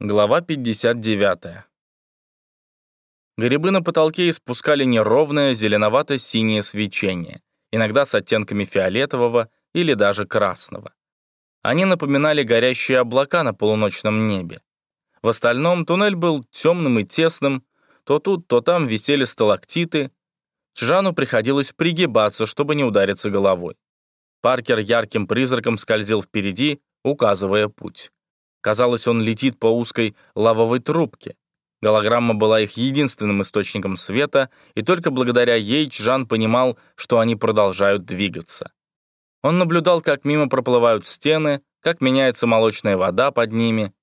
Глава 59. Грибы на потолке испускали неровное зеленовато-синее свечение, иногда с оттенками фиолетового или даже красного. Они напоминали горящие облака на полуночном небе. В остальном туннель был темным и тесным, то тут, то там висели сталактиты. Чжану приходилось пригибаться, чтобы не удариться головой. Паркер ярким призраком скользил впереди, указывая путь. Казалось, он летит по узкой лавовой трубке. Голограмма была их единственным источником света, и только благодаря ей Чжан понимал, что они продолжают двигаться. Он наблюдал, как мимо проплывают стены, как меняется молочная вода под ними.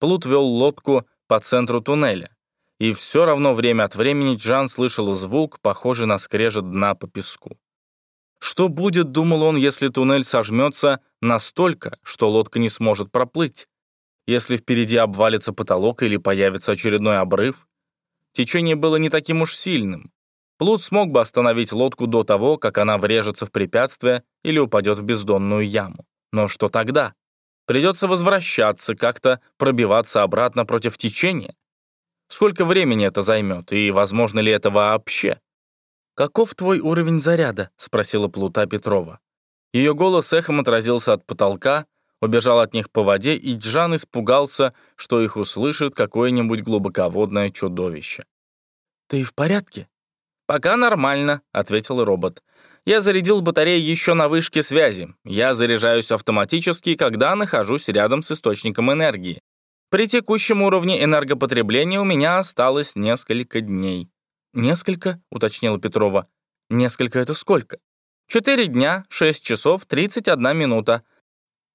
Плут вел лодку по центру туннеля. И все равно время от времени Джан слышал звук, похожий на скрежет дна по песку. Что будет, думал он, если туннель сожмется настолько, что лодка не сможет проплыть? Если впереди обвалится потолок или появится очередной обрыв. Течение было не таким уж сильным. Плут смог бы остановить лодку до того, как она врежется в препятствие или упадет в бездонную яму. Но что тогда? Придется возвращаться, как-то пробиваться обратно против течения? Сколько времени это займет, и возможно ли это вообще? «Каков твой уровень заряда?» — спросила Плута Петрова. Ее голос эхом отразился от потолка, убежал от них по воде, и Джан испугался, что их услышит какое-нибудь глубоководное чудовище. «Ты в порядке?» «Пока нормально», — ответил робот. «Я зарядил батарею еще на вышке связи. Я заряжаюсь автоматически, когда нахожусь рядом с источником энергии. При текущем уровне энергопотребления у меня осталось несколько дней». «Несколько?» — уточнила Петрова. «Несколько — это сколько?» «Четыре дня, шесть часов, тридцать одна минута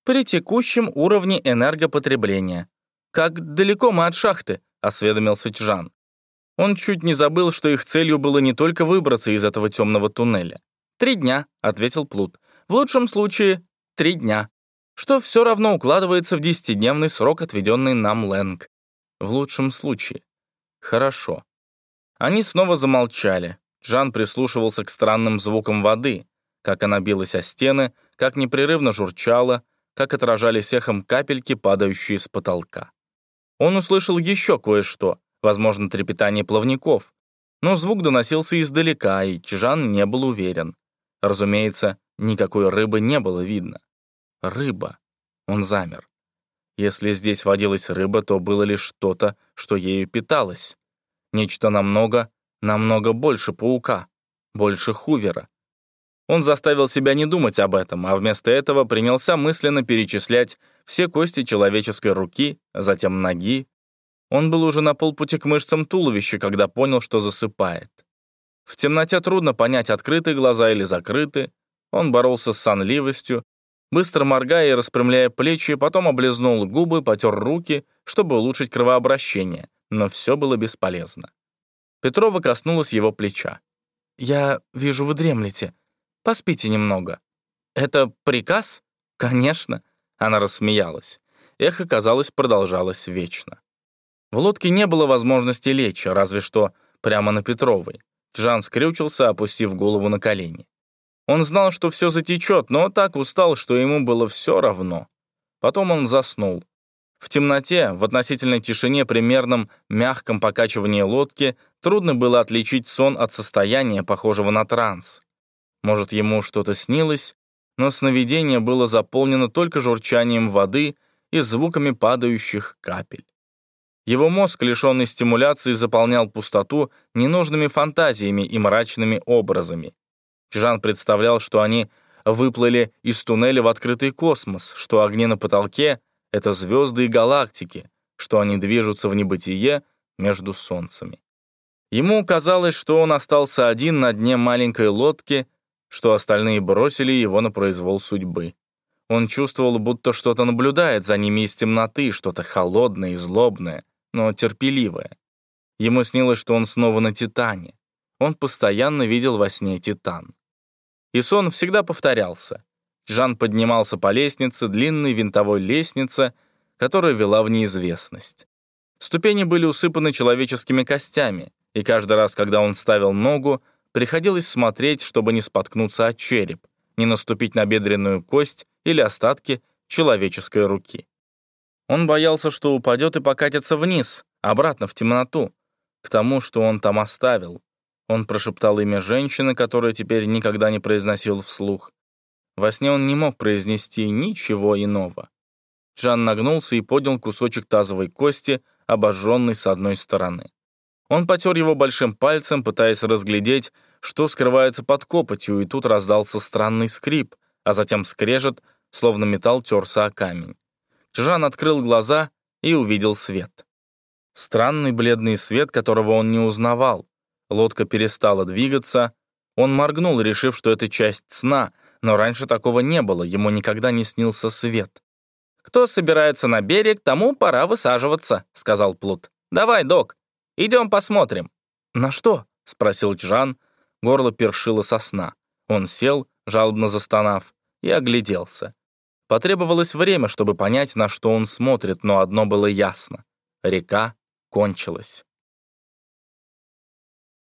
при текущем уровне энергопотребления. «Как далеко мы от шахты?» — осведомился Чжан. Он чуть не забыл, что их целью было не только выбраться из этого темного туннеля. «Три дня», — ответил Плут. «В лучшем случае — три дня, что все равно укладывается в десятидневный срок, отведенный нам Лэнг. В лучшем случае. Хорошо». Они снова замолчали. Джан прислушивался к странным звукам воды, как она билась о стены, как непрерывно журчала, как отражались эхом капельки, падающие с потолка. Он услышал еще кое-что, возможно, трепетание плавников, но звук доносился издалека, и Чжан не был уверен. Разумеется, никакой рыбы не было видно. Рыба. Он замер. Если здесь водилась рыба, то было лишь что-то, что ею питалось. Нечто намного, намного больше паука, больше хувера. Он заставил себя не думать об этом, а вместо этого принялся мысленно перечислять все кости человеческой руки, затем ноги. Он был уже на полпути к мышцам туловища, когда понял, что засыпает. В темноте трудно понять, открыты глаза или закрыты. Он боролся с сонливостью, быстро моргая и распрямляя плечи, потом облизнул губы, потер руки, чтобы улучшить кровообращение, но все было бесполезно. Петрова коснулась его плеча. «Я вижу, вы дремлете», Поспите немного». «Это приказ?» «Конечно». Она рассмеялась. Эхо, казалось, продолжалось вечно. В лодке не было возможности лечь, разве что прямо на Петровой. Джан скрючился, опустив голову на колени. Он знал, что все затечет, но так устал, что ему было все равно. Потом он заснул. В темноте, в относительной тишине, примерном мягком покачивании лодки, трудно было отличить сон от состояния, похожего на транс. Может, ему что-то снилось, но сновидение было заполнено только журчанием воды и звуками падающих капель. Его мозг, лишенный стимуляции, заполнял пустоту ненужными фантазиями и мрачными образами. Жан представлял, что они выплыли из туннеля в открытый космос, что огни на потолке — это звезды и галактики, что они движутся в небытие между солнцами. Ему казалось, что он остался один на дне маленькой лодки что остальные бросили его на произвол судьбы. Он чувствовал, будто что-то наблюдает за ними из темноты, что-то холодное и злобное, но терпеливое. Ему снилось, что он снова на Титане. Он постоянно видел во сне Титан. И сон всегда повторялся. Жан поднимался по лестнице, длинной винтовой лестнице, которая вела в неизвестность. Ступени были усыпаны человеческими костями, и каждый раз, когда он ставил ногу, Приходилось смотреть, чтобы не споткнуться от череп, не наступить на бедренную кость или остатки человеческой руки. Он боялся, что упадет и покатится вниз, обратно в темноту, к тому, что он там оставил. Он прошептал имя женщины, которое теперь никогда не произносил вслух. Во сне он не мог произнести ничего иного. Джан нагнулся и поднял кусочек тазовой кости, обожженный с одной стороны. Он потер его большим пальцем, пытаясь разглядеть, что скрывается под копотью, и тут раздался странный скрип, а затем скрежет, словно металл терся о камень. Джан открыл глаза и увидел свет. Странный бледный свет, которого он не узнавал. Лодка перестала двигаться. Он моргнул, решив, что это часть сна, но раньше такого не было, ему никогда не снился свет. «Кто собирается на берег, тому пора высаживаться», — сказал Плут. «Давай, док, идем посмотрим». «На что?» — спросил Джан. Горло першило со сна. Он сел, жалобно застонав, и огляделся. Потребовалось время, чтобы понять, на что он смотрит, но одно было ясно. Река кончилась.